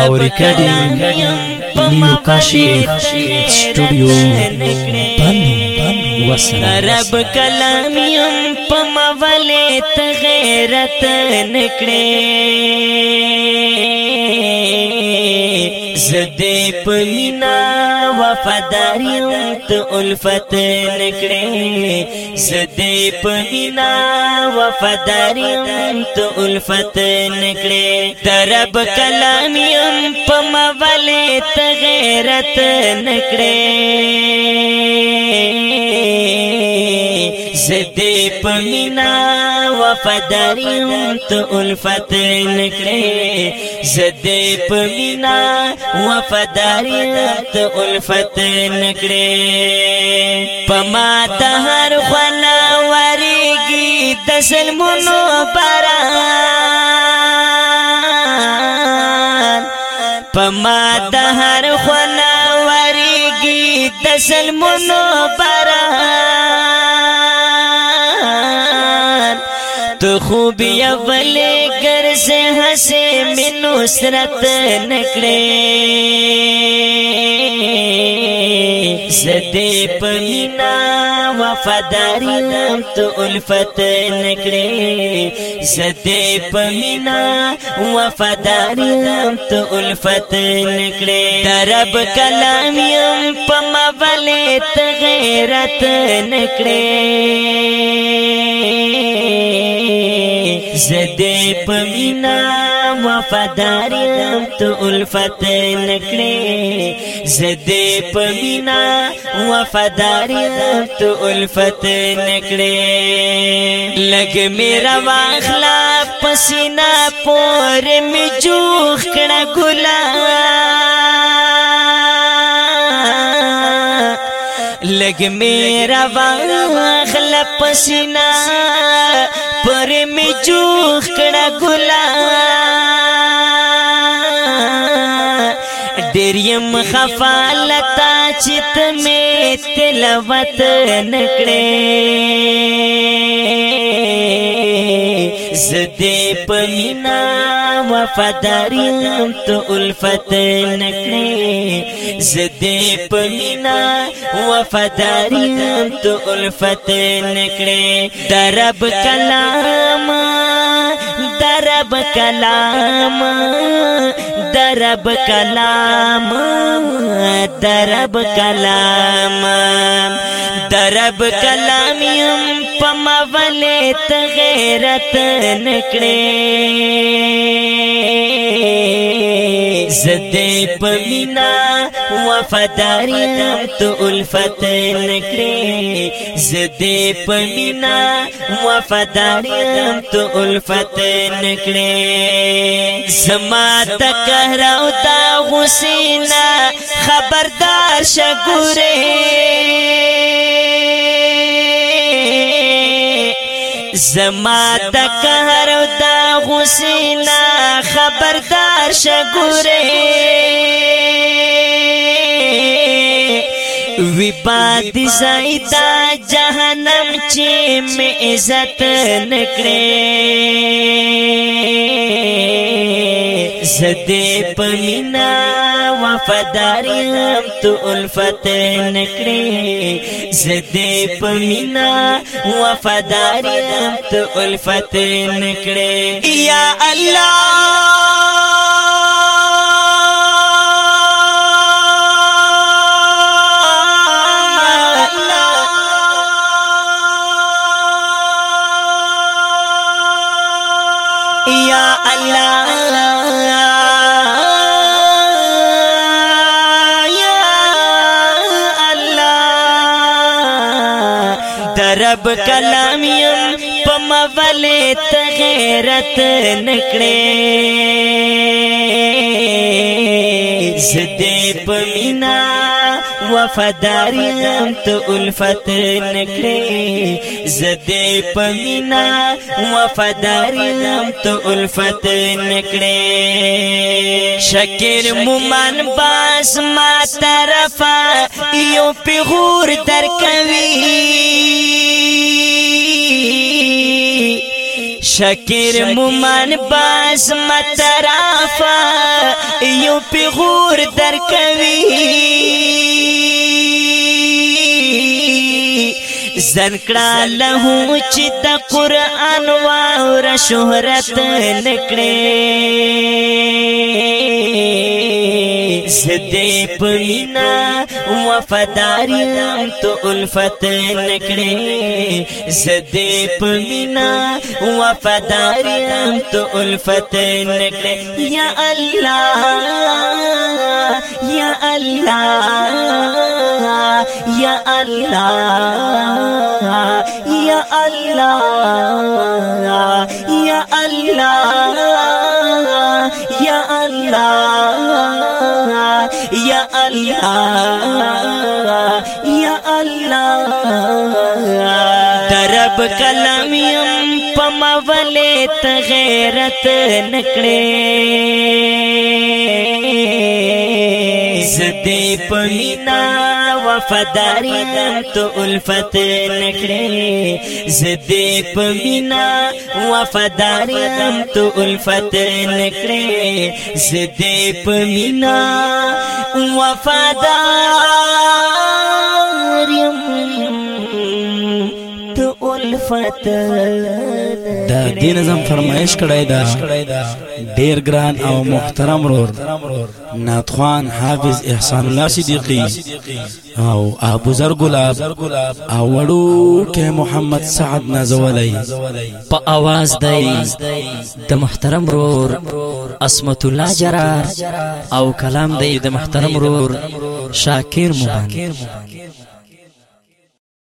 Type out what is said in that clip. او ریکارډینګ نیو کاشف سټوډیو بن بن وسره رب کلامیم پما ولې ته غیرت نکړې زده پوینا وفاداریم ته الفت نکړې زدې پمینا وفاداریم ته الفت نکړې درب کلامیم په ته غیرت نکړې زدی پمینا وفاداریم تو الفت نکلی زدی پمینا وفاداریم تو الفت نکلی پما تهر خلا وریگی دسل منو باران پما تهر خلا وریگی دسل منو باران تو خوبی خوبیا گر سے ہنسے مینوس رت نکڑے زدے پمینا وفاداری نام تو الفت نکڑے زدے پمینا وفاداری نام تو الفت نکڑے کرب کلامیم پما والے تغیرت نکڑے زدې پمینا وفادار يم ته الفت نکړې زدې پمینا وفادار يم ته الفت نکړې لګ میرا واخلا پسینا پور می جوخ کړه ګلاب لګ می روا خپل پسینا پر می چوخ کړه ګلا ډېر خفا لتا چې ته مې تلوت نکړې زدې پمینا وفاداریم ته الفت نکړې زدې پمینا وفاداریم ته الفت نکړې درب کلام درب کلام درب کلام درب کلام درب کلام يم پما ولې غیرت نکړې دی پمینا مفتاری لم تو الفت نکلے سدیو پمینا مفتار لم تو الفت نکلے سما تک تا حسینا خبردار شگے زما د قهر او د حسینا خبردار شګورې وی پات زایتا جهنم چې مې عزت نکړې زدې پمینا وفادار يم تو الفت نکړې زدې پمینا وفادار يم تو الفت نکړې یا الله یا اللہ रब कलामियम पमवले तगैरत नकड़े सदे पमीना وفاداریم ته الفت نکړي زده پمینا وفاداریم ته الفت نکړي شکر مومن باس ما طرفا یو پیغور درکوي شکر مومن باس مترافا یو پی غور در کوي زنکړه له چې د قران واور شهرت نکړي سدے پہنا او پداری نم تو الفت نکلے سدے پہین اوپاری نم تو الفت نکل ی اللہ یل ی اللہ یل ی اللہ کلم يم कलमियम पमवले त जरत न देव وفاداری تو الفت نکړې زدې پمینا وفاداری تو الفت نکړې زدې پمینا وفادار یم مخالفت دا دین نظام فرمایش کړی دا ډیر ګران او محترم رور ناتخوان حافظ احسان الله صدیقی او ابو زر ګلاب او وړو کې محمد سعد نازولای په आवाज دی د محترم رور اسمت الله جرار او کلام دی د محترم رور شاکر مومن